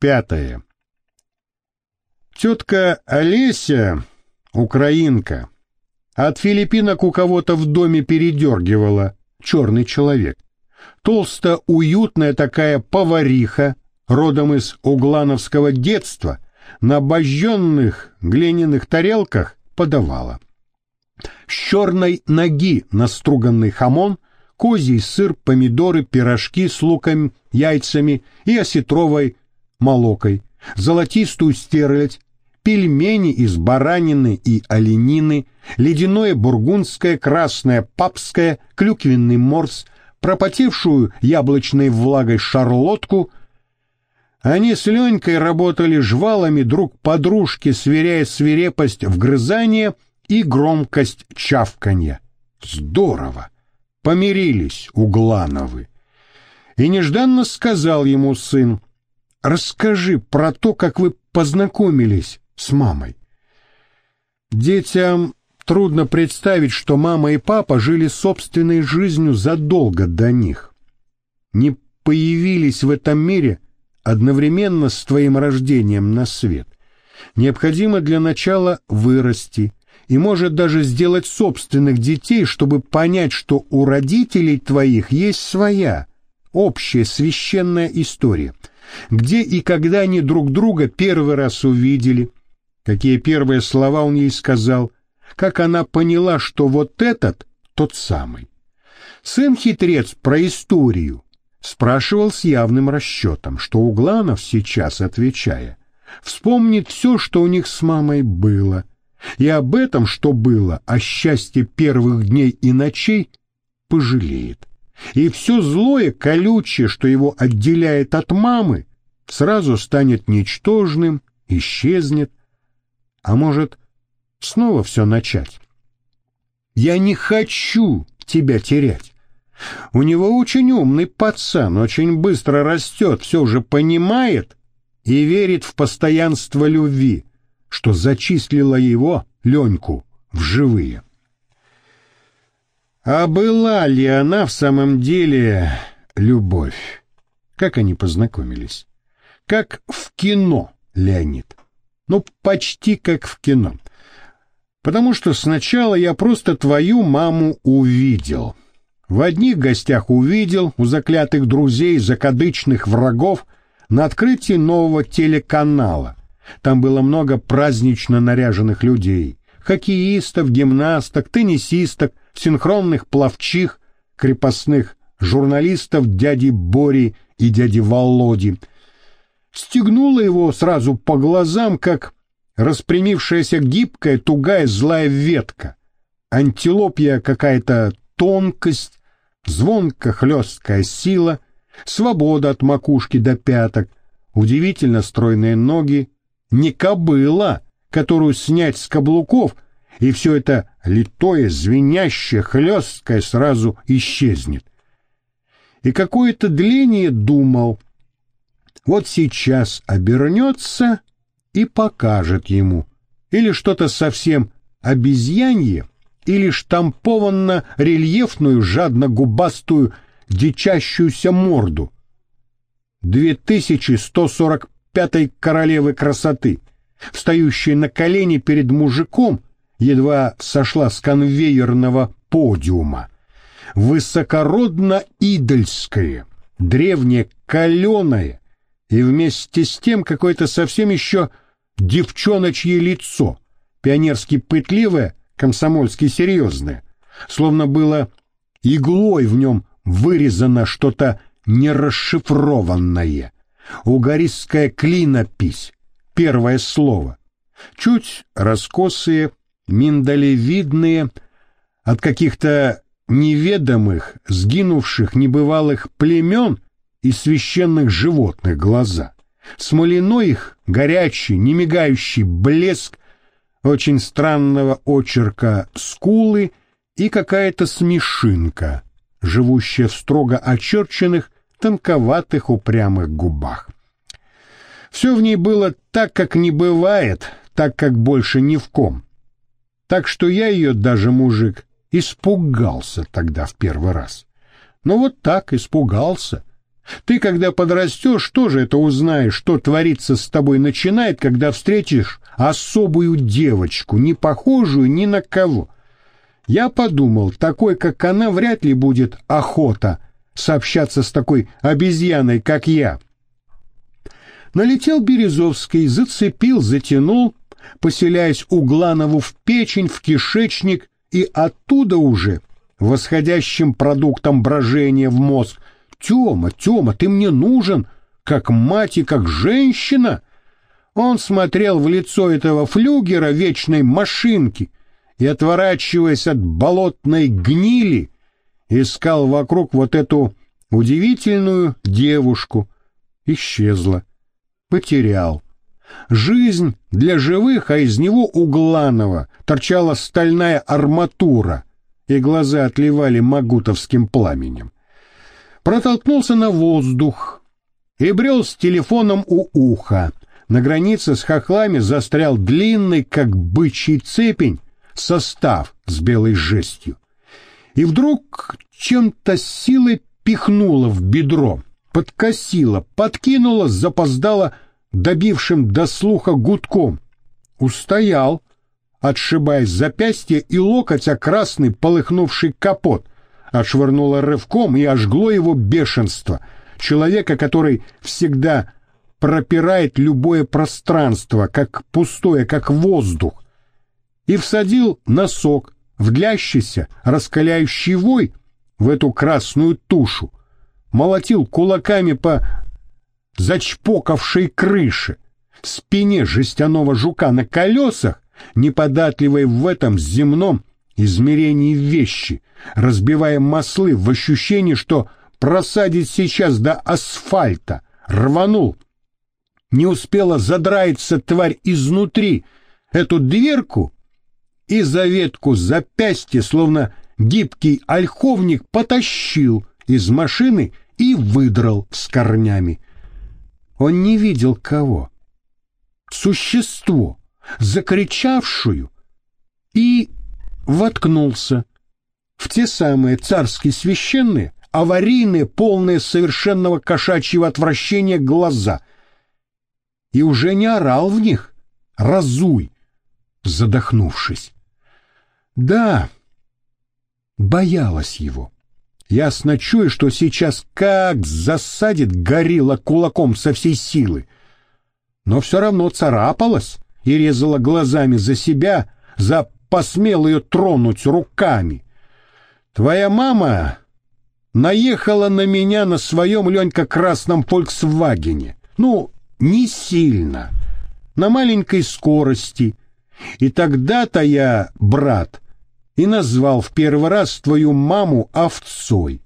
Пятое. Тетка Олеся, украинка, от филиппинок у кого-то в доме передергивала, черный человек. Толсто-уютная такая повариха, родом из углановского детства, на обожженных глиняных тарелках подавала. С черной ноги наструганный хамон, козий сыр, помидоры, пирожки с луком, яйцами и осетровой молокой, золотистую стерлядь, пельмени из баранины и оленины, ледяное бургундское, красное папское, клюквенный морс, пропотевшую яблочной влагой шарлотку. Они с Ленькой работали жвалами друг подружки, сверяя свирепость вгрызания и громкость чавканья. Здорово! Помирились Углановы. И нежданно сказал ему сын, «Расскажи про то, как вы познакомились с мамой». Детям трудно представить, что мама и папа жили собственной жизнью задолго до них. Не появились в этом мире одновременно с твоим рождением на свет. Необходимо для начала вырасти и может даже сделать собственных детей, чтобы понять, что у родителей твоих есть своя, общая священная история, где и когда они друг друга первый раз увидели, какие первые слова он ей сказал – как она поняла, что вот этот тот самый. Сын-хитрец про историю спрашивал с явным расчетом, что Угланов сейчас, отвечая, вспомнит все, что у них с мамой было, и об этом, что было, о счастье первых дней и ночей, пожалеет. И все злое, колючее, что его отделяет от мамы, сразу станет ничтожным, исчезнет. А может, снова все начать. Я не хочу тебя терять. У него очень умный пацан, очень быстро растет, все же понимает и верит в постоянство любви, что зачислила его, Леньку, в живые. А была ли она в самом деле любовь? Как они познакомились? Как в кино, Леонид. Ну, почти как в кино потому что сначала я просто твою маму увидел. В одних гостях увидел, у заклятых друзей, закадычных врагов, на открытии нового телеканала. Там было много празднично наряженных людей. Хоккеистов, гимнасток, теннисисток, синхронных пловчих, крепостных журналистов дяди Бори и дяди Володи. Стегнуло его сразу по глазам, как распрямившаяся гибкая, тугая, злая ветка, антилопья какая-то тонкость, звонко хлесткая сила, свобода от макушки до пяток, удивительно стройные ноги, не кобыла, которую снять с каблуков, и все это литое, звенящее, хлесткое сразу исчезнет. И какое-то дление думал, вот сейчас обернется и покажет ему, или что-то совсем обезьянье, или штампованно-рельефную, жадно-губастую, дичащуюся морду. 2145 королевы красоты, встающей на колени перед мужиком, едва сошла с конвейерного подиума. Высокородно-идольское, древнее каленое и вместе с тем какое-то совсем еще девчоночье лицо, пионерски пытливое, комсомольски серьезное, словно было иглой в нем вырезано что-то нерасшифрованное. Угористская клинопись, первое слово. Чуть раскосые, миндалевидные, от каких-то неведомых, сгинувших небывалых племен и священных животных глаза. Смоляной их горячий, немигающий блеск, очень странного очерка скулы и какая-то смешинка, живущая в строго очерченных, тонковатых упрямых губах. Все в ней было так, как не бывает, так, как больше ни в ком. Так что я ее даже, мужик, испугался тогда в первый раз. Но вот так испугался — Ты, когда подрастешь, тоже это узнаешь, что творится с тобой начинает, когда встретишь особую девочку, не похожую ни на кого. Я подумал, такой, как она, вряд ли будет охота сообщаться с такой обезьяной, как я. Налетел Березовский, зацепил, затянул, поселяясь у Гланову в печень, в кишечник, и оттуда уже, восходящим продуктом брожения в мозг, «Тема, Тема, ты мне нужен, как мать и как женщина!» Он смотрел в лицо этого флюгера вечной машинки и, отворачиваясь от болотной гнили, искал вокруг вот эту удивительную девушку. Исчезла. Потерял. Жизнь для живых, а из него у Гланова торчала стальная арматура, и глаза отливали магутовским пламенем. Протолкнулся на воздух и брел с телефоном у уха. На границе с хохлами застрял длинный, как бычий цепень, состав с белой жестью. И вдруг чем-то силой пихнуло в бедро, подкосило, подкинуло, запоздало, добившим до слуха гудком. Устоял, отшибая запястье и локоть о красный полыхнувший капот, отшвырнуло рывком и ожгло его бешенство, человека, который всегда пропирает любое пространство, как пустое, как воздух, и всадил носок в длящийся, раскаляющий вой в эту красную тушу, молотил кулаками по зачпокавшей крыше, спине жестяного жука на колесах, неподатливой в этом земном измерении вещи, разбивая маслы в ощущении, что просадит сейчас до асфальта, рванул, не успела задраиться тварь изнутри эту дверку и за ветку запястья, словно гибкий ольховник, потащил из машины и выдрал с корнями. Он не видел кого. Существо, закричавшую, и воткнулся в те самые царские священные, аварийные, полные совершенного кошачьего отвращения глаза — и уже не орал в них «разуй», задохнувшись. Да, боялась его. Ясно чую, что сейчас как засадит горилла кулаком со всей силы. Но все равно царапалась и резала глазами за себя, за посмел ее тронуть руками. Твоя мама наехала на меня на своем Ленька красном «Фольксвагене». Ну, не сильно, на маленькой скорости. И тогда-то я, брат, и назвал в первый раз твою маму овцой,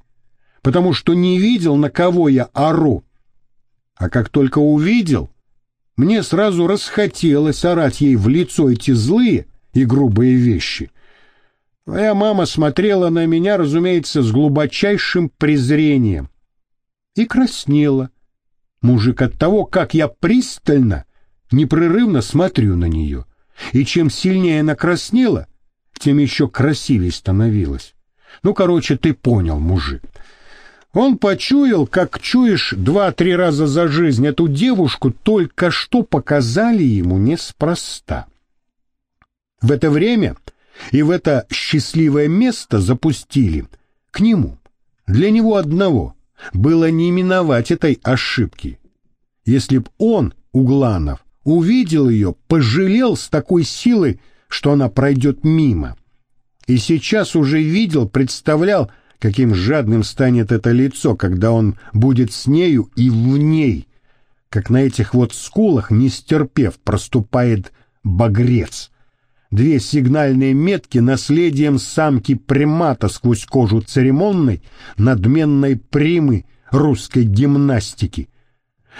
потому что не видел, на кого я ору. А как только увидел, мне сразу расхотелось орать ей в лицо эти злые и грубые вещи. Твоя мама смотрела на меня, разумеется, с глубочайшим презрением и краснела, мужик от того, как я пристально, непрерывно смотрю на нее. И чем сильнее она краснела, тем еще красивее становилась. Ну, короче, ты понял, мужик. Он почуял, как чуешь два-три раза за жизнь эту девушку, только что показали ему неспроста. В это время и в это счастливое место запустили к нему, для него одного, было не миновать этой ошибки. Если б он, Угланов, увидел ее, пожалел с такой силой, что она пройдет мимо. И сейчас уже видел, представлял, каким жадным станет это лицо, когда он будет с нею и в ней, как на этих вот скулах, не стерпев, проступает багрец. Две сигнальные метки наследием самки примата сквозь кожу церемонной, надменной примы русской гимнастики.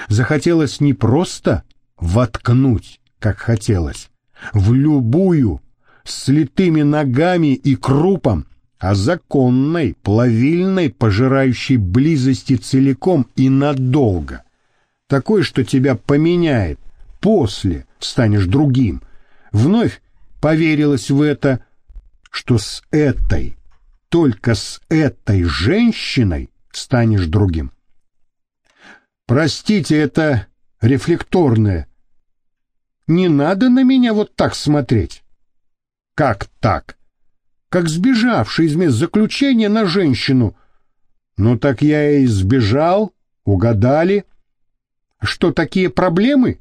Захотелось не просто воткнуть, как хотелось, в любую, с литыми ногами и крупом, а законной, плавильной, пожирающей близости целиком и надолго. Такой, что тебя поменяет, после станешь другим. Вновь поверилась в это, что с этой, только с этой женщиной станешь другим. Простите, это рефлекторное. Не надо на меня вот так смотреть. Как так? Как сбежавший из мест заключения на женщину. Ну так я и сбежал, угадали. Что, такие проблемы?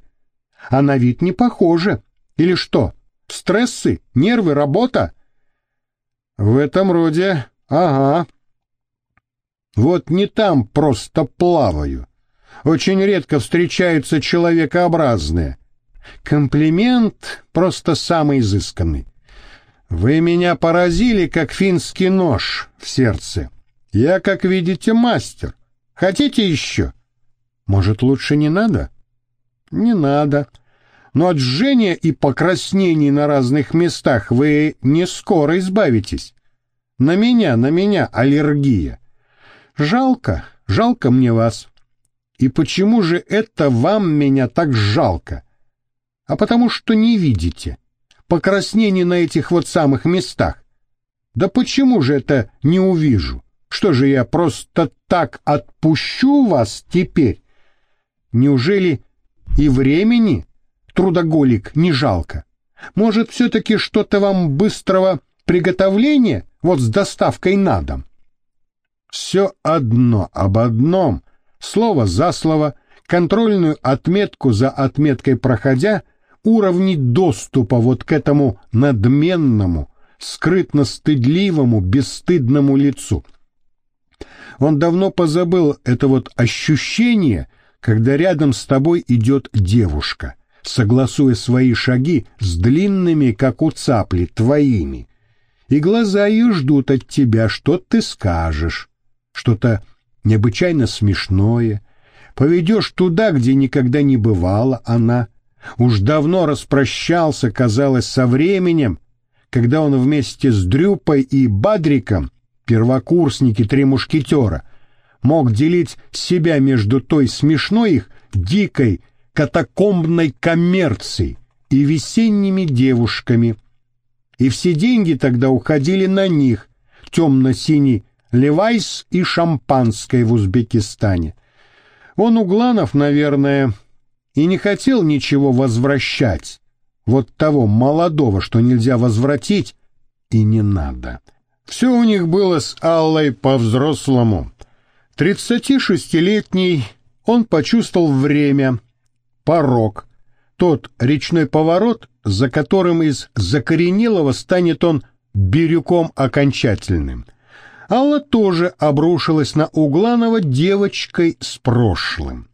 А на вид не похоже. Или что, стрессы, нервы, работа? В этом роде, ага. Вот не там просто плаваю. Очень редко встречаются человекообразные. Комплимент просто самый изысканный. Вы меня поразили, как финский нож в сердце. Я, как видите, мастер. Хотите еще? Может, лучше не надо? Не надо. Но от жжения и покраснений на разных местах вы не скоро избавитесь. На меня, на меня аллергия. Жалко, жалко мне вас. И почему же это вам меня так жалко? А потому что не видите. Покраснений на этих вот самых местах. Да почему же это не увижу? Что же я просто так отпущу вас теперь? Неужели и времени, трудоголик, не жалко? Может, все-таки что-то вам быстрого приготовления, вот с доставкой на дом? Все одно об одном, слово за слово, контрольную отметку за отметкой проходя, уровни доступа вот к этому надменному, скрытно-стыдливому, бесстыдному лицу. Он давно позабыл это вот ощущение, когда рядом с тобой идет девушка, согласуя свои шаги с длинными, как у цапли, твоими, и глаза ее ждут от тебя, что ты скажешь, что-то необычайно смешное, поведешь туда, где никогда не бывала она. Уж давно распрощался, казалось, со временем, когда он вместе с Дрюпой и Бадриком, первокурсники три мушкетера, мог делить себя между той смешной их дикой катакомбной коммерцией и весенними девушками. И все деньги тогда уходили на них, темно-синий Левайс и шампанское в Узбекистане. Он Угланов, наверное, и не хотел ничего возвращать. Вот того молодого, что нельзя возвратить, и не надо. Все у них было с Аллой по-взрослому. Тридцати шестилетний он почувствовал время, порог, тот речной поворот, за которым из закоренелого станет он бирюком окончательным. Алла тоже обрушилась на Угланова девочкой с прошлым.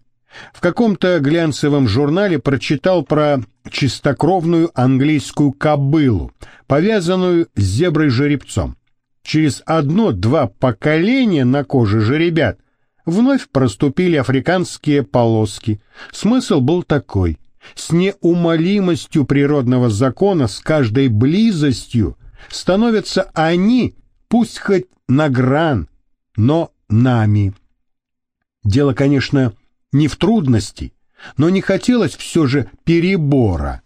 В каком-то глянцевом журнале прочитал про чистокровную английскую кобылу, повязанную с зеброй-жеребцом. Через одно-два поколения на коже жеребят вновь проступили африканские полоски. Смысл был такой. С неумолимостью природного закона, с каждой близостью становятся они, пусть хоть на гран, но нами. Дело, конечно, не в трудности, но не хотелось все же перебора.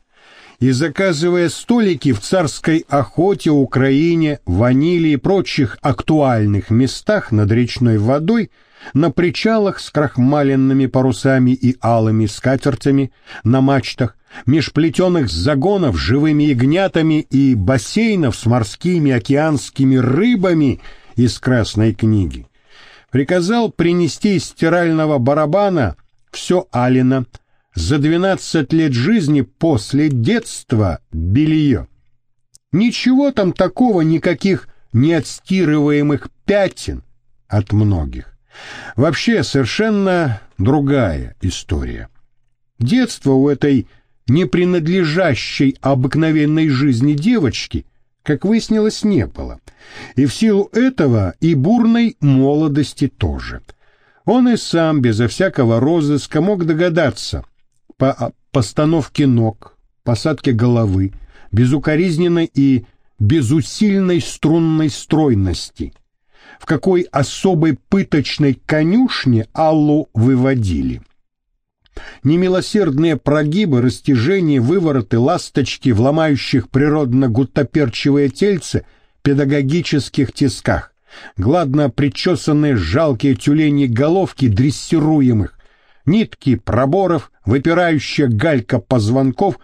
И заказывая столики в царской охоте, Украине, ванили и прочих актуальных местах над речной водой, на причалах с крахмаленными парусами и алыми скатертями, на мачтах, межплетенных загонов живыми ягнятами и бассейнов с морскими океанскими рыбами — из Красной книги. Приказал принести из стирального барабана все Алина, за двенадцать лет жизни после детства белье. Ничего там такого, никаких неотстирываемых пятен от многих. Вообще совершенно другая история. Детство у этой не принадлежащей обыкновенной жизни девочки как выяснилось, не было. И в силу этого и бурной молодости тоже. Он и сам, безо всякого розыска, мог догадаться по постановке ног, посадке головы, безукоризненной и безусильной струнной стройности, в какой особой пыточной конюшне Аллу выводили – Немилосердные прогибы, растяжения, вывороты, ласточки в ломающих природно-гуттаперчивое тельце педагогических тисках, гладно причесанные жалкие тюлени головки дрессируемых, нитки проборов, выпирающая галька позвонков,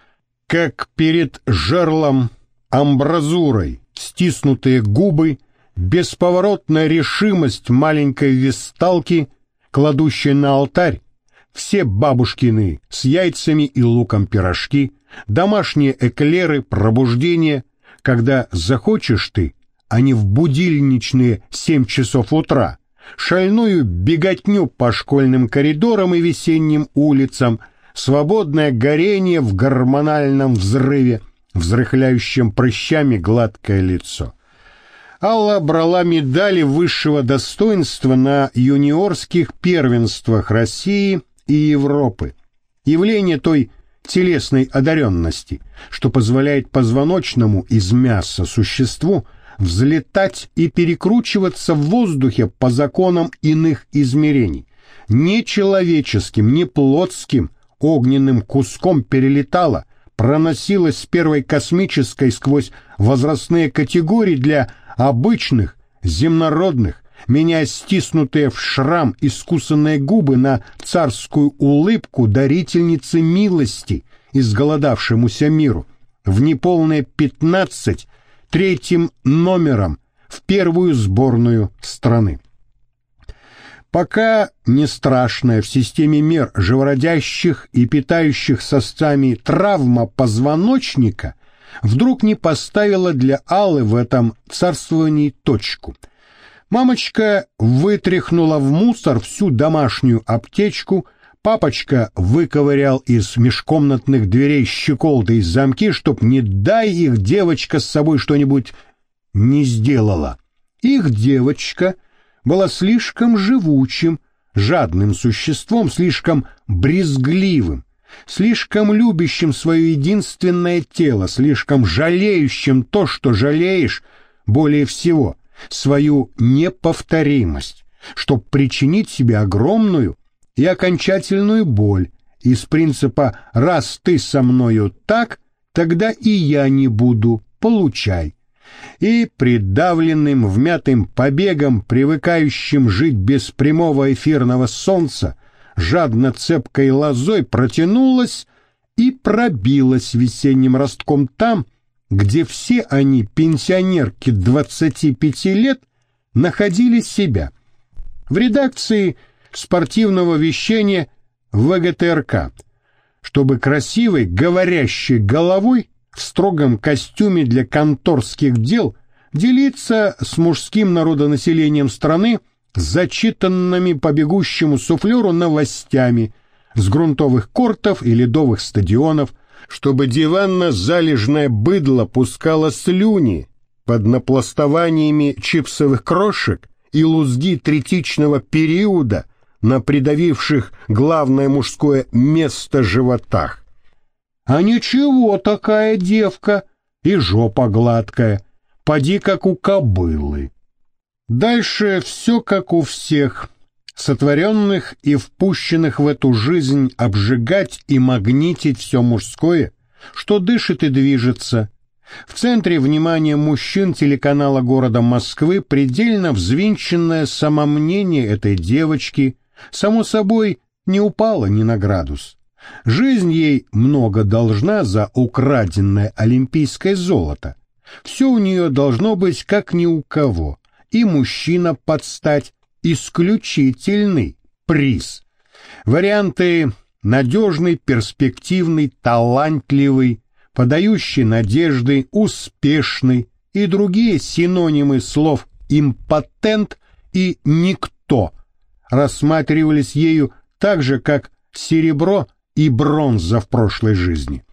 как перед жерлом амбразурой, стиснутые губы, бесповоротная решимость маленькой весталки, кладущей на алтарь все бабушкины с яйцами и луком пирожки, домашние эклеры, пробуждение, когда захочешь ты, а не в будильничные семь часов утра, шальную беготню по школьным коридорам и весенним улицам, свободное горение в гормональном взрыве, взрыхляющем прыщами гладкое лицо. Алла брала медали высшего достоинства на юниорских первенствах России и Европы. Явление той телесной одаренности, что позволяет позвоночному из мяса существу взлетать и перекручиваться в воздухе по законам иных измерений. Не человеческим, не плотским, огненным куском перелетала, проносилась с первой космической сквозь возрастные категории для обычных, земнородных, меняя стиснутые в шрам искусанные губы на царскую улыбку дарительницы милости изголодавшемуся миру, в неполные пятнадцать третьим номером в первую сборную страны. Пока не страшная в системе мер живородящих и питающих сосцами травма позвоночника вдруг не поставила для Аллы в этом царствовании точку – Мамочка вытряхнула в мусор всю домашнюю аптечку, папочка выковырял из межкомнатных дверей щеколды и замки, чтоб, не дай их девочка с собой что-нибудь не сделала. Их девочка была слишком живучим, жадным существом, слишком брезгливым, слишком любящим свое единственное тело, слишком жалеющим то, что жалеешь более всего — свою неповторимость, чтобы причинить себе огромную и окончательную боль из принципа «раз ты со мною так, тогда и я не буду, получай». И придавленным вмятым побегом, привыкающим жить без прямого эфирного солнца, жадно цепкой лозой протянулась и пробилась весенним ростком там, где все они, пенсионерки 25 лет, находили себя. В редакции спортивного вещания ВГТРК, чтобы красивой, говорящей головой в строгом костюме для конторских дел делиться с мужским народонаселением страны зачитанными по бегущему суфлеру новостями с грунтовых кортов и ледовых стадионов, чтобы диванно-залежное быдло пускало слюни под напластованиями чипсовых крошек и лузги третичного периода на придавивших главное мужское место животах. А ничего такая девка, и жопа гладкая, поди как у кобылы. Дальше все как у всех, сотворенных и впущенных в эту жизнь обжигать и магнитить все мужское, что дышит и движется. В центре внимания мужчин телеканала города Москвы предельно взвинченное самомнение этой девочки, само собой, не упало ни на градус. Жизнь ей много должна за украденное олимпийское золото. Все у нее должно быть как ни у кого, и мужчина подстать, исключительный приз. Варианты надежный, перспективный, талантливый, подающий надежды, успешный и другие синонимы слов импотент и никто рассматривались ею так же, как серебро и бронза в прошлой жизни.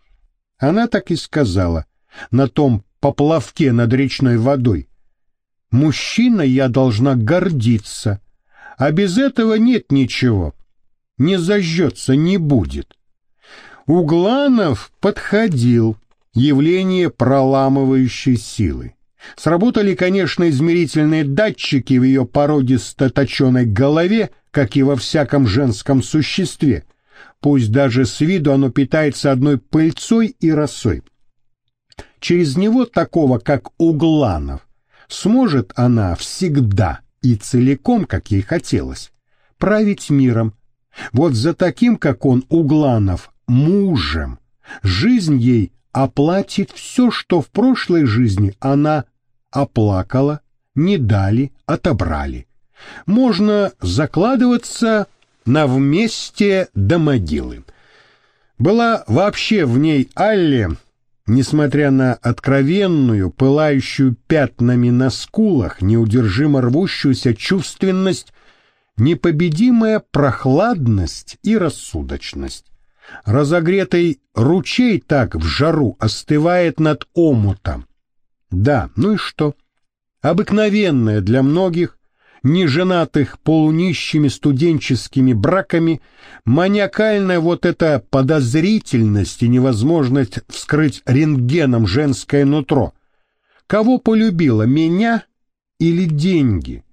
Она так и сказала на том поплавке над речной водой. Мужчина я должна гордиться, а без этого нет ничего. Не зажжется, не будет. Угланов подходил, явление проламывающей силы. Сработали, конечно, измерительные датчики в ее породисто-точеной голове, как и во всяком женском существе. Пусть даже с виду оно питается одной пыльцой и росой. Через него такого, как Угланов, сможет она всегда и целиком, как ей хотелось, править миром, Вот за таким, как он, Угланов, мужем, жизнь ей оплатит все, что в прошлой жизни она оплакала, не дали, отобрали. Можно закладываться на вместе до могилы. Была вообще в ней Алле, несмотря на откровенную, пылающую пятнами на скулах, неудержимо рвущуюся чувственность, непобедимая прохладность и рассудочность. Разогретый ручей так в жару остывает над омутом. Да, ну и что? Обыкновенная для многих, неженатых полунищими студенческими браками, маниакальная вот эта подозрительность и невозможность вскрыть рентгеном женское нутро. Кого полюбила, меня или деньги?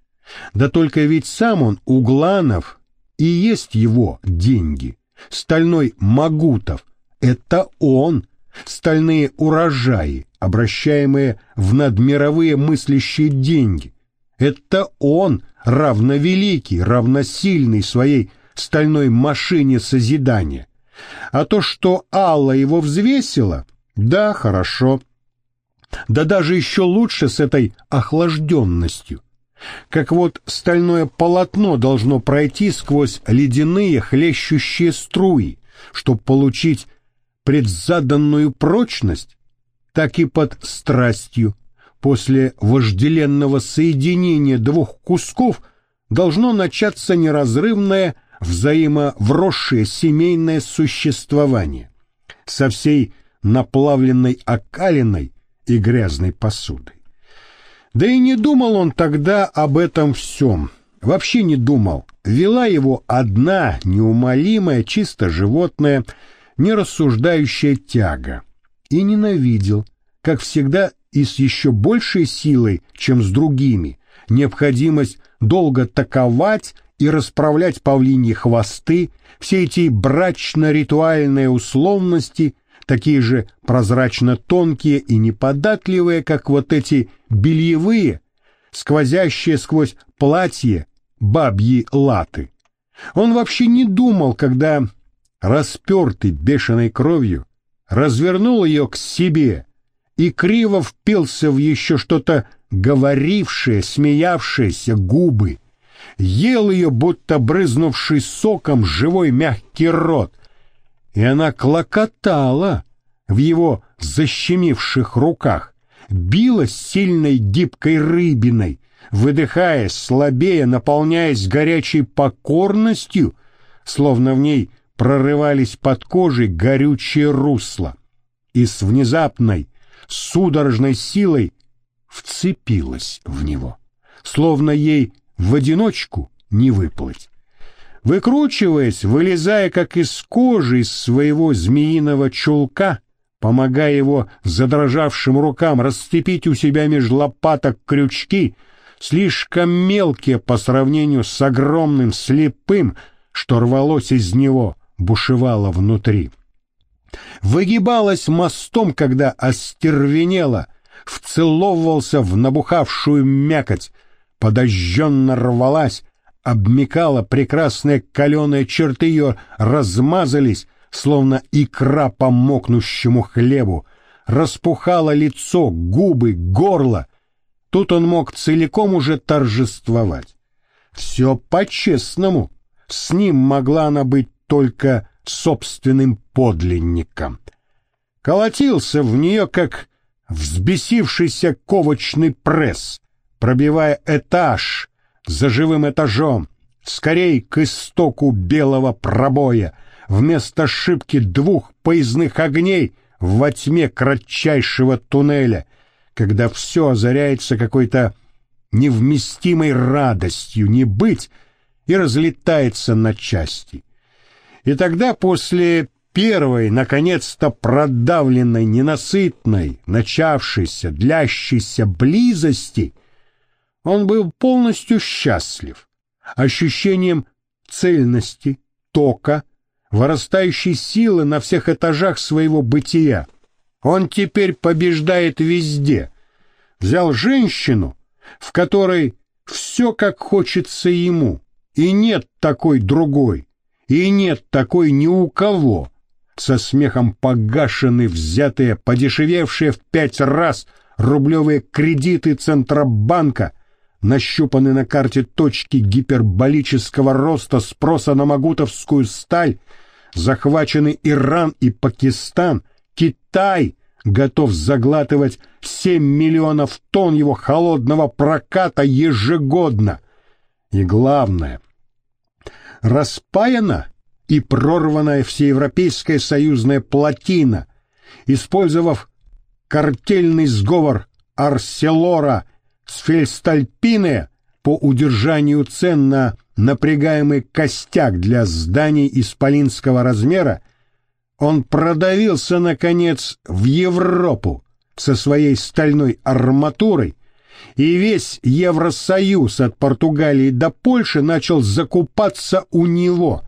Да только ведь сам он, Угланов, и есть его деньги. Стальной Магутов — это он, стальные урожаи, обращаемые в надмировые мыслящие деньги. Это он, равновеликий, равносильный своей стальной машине созидания. А то, что Алла его взвесила, да, хорошо. Да даже еще лучше с этой охлажденностью. Как вот стальное полотно должно пройти сквозь ледяные хлещущие струи, чтобы получить предзаданную прочность, так и под страстью после вожделенного соединения двух кусков должно начаться неразрывное взаимовросшее семейное существование со всей наплавленной окалиной и грязной посудой. Да и не думал он тогда об этом всем. Вообще не думал. Вела его одна неумолимая, чисто животная, нерассуждающая тяга. И ненавидел, как всегда и с еще большей силой, чем с другими, необходимость долго таковать и расправлять павлиньи хвосты, все эти брачно-ритуальные условности, такие же прозрачно-тонкие и неподатливые, как вот эти бельевые, сквозящие сквозь платье бабьи латы. Он вообще не думал, когда, распертый бешеной кровью, развернул ее к себе и криво впился в еще что-то говорившее, смеявшееся губы, ел ее, будто брызнувший соком живой мягкий рот, и она клокотала в его защемивших руках, билась сильной гибкой рыбиной, выдыхаясь, слабее, наполняясь горячей покорностью, словно в ней прорывались под кожей горючие русла, и с внезапной, судорожной силой вцепилась в него, словно ей в одиночку не выплыть. Выкручиваясь, вылезая как из кожи из своего змеиного чулка, помогая его задрожавшим рукам расцепить у себя меж лопаток крючки, слишком мелкие по сравнению с огромным слепым, что рвалось из него, бушевало внутри выгибалась мостом, когда остервенела, вцеловывался в набухавшую мякоть, подожженно рвалась, обмекала прекрасные каленые черты ее, размазались, словно икра по мокнущему хлебу, распухало лицо, губы, горло. Тут он мог целиком уже торжествовать. Все по-честному. С ним могла она быть только собственным подлинником. Колотился в нее, как взбесившийся ковочный пресс, пробивая этаж за живым этажом, скорей к истоку белого пробоя, вместо шибки двух поездных огней во тьме кратчайшего туннеля, когда все озаряется какой-то невместимой радостью не быть и разлетается на части. И тогда после первой, наконец-то продавленной, ненасытной, начавшейся, длящейся близости, он был полностью счастлив, ощущением цельности, тока, вырастающей силы на всех этажах своего бытия. Он теперь побеждает везде. Взял женщину, в которой все как хочется ему, и нет такой другой, и нет такой ни у кого. Со смехом погашены взятые, подешевевшие в пять раз рублевые кредиты Центробанка, нащупаны на карте точки гиперболического роста спроса на магутовскую сталь, захвачены Иран и Пакистан, Китай готов заглатывать 7 миллионов тонн его холодного проката ежегодно. И главное, распаяна и прорванная всеевропейская союзная плотина, использовав картельный сговор Арселора с Фельстальпине по удержанию цен на напрягаемый костяк для зданий исполинского размера, он продавился, наконец, в Европу со своей стальной арматурой, и весь Евросоюз от Португалии до Польши начал закупаться у него.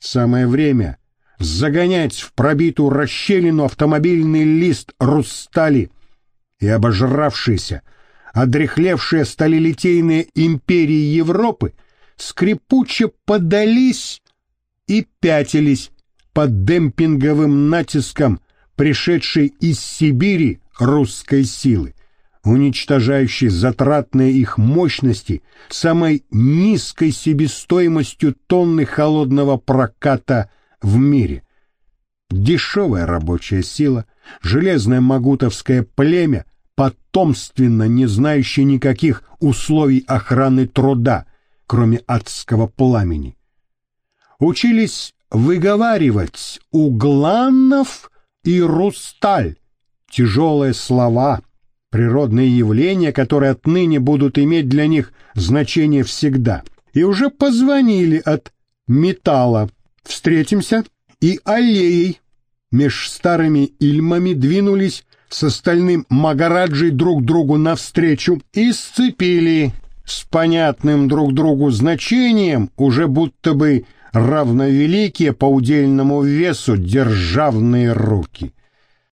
Самое время загонять в пробитую расщелину автомобильный лист Рустали и обожравшиеся, одрехлевшие сталелитейные империи Европы скрипуче подались и пятились под демпинговым натиском пришедшей из Сибири русской силы, уничтожающей затратные их мощности самой низкой себестоимостью тонны холодного проката в мире. Дешевая рабочая сила, железное магутовское племя, потомственно не знающее никаких условий охраны труда, кроме адского пламени. Учились выговаривать «угланов» и «русталь» — тяжелые слова, природные явления, которые отныне будут иметь для них значение всегда. И уже позвонили от металла. Встретимся и аллеей. Меж старыми ильмами двинулись с остальным Магараджей друг другу навстречу и сцепили с понятным друг другу значением, уже будто бы равновеликие по удельному весу державные руки.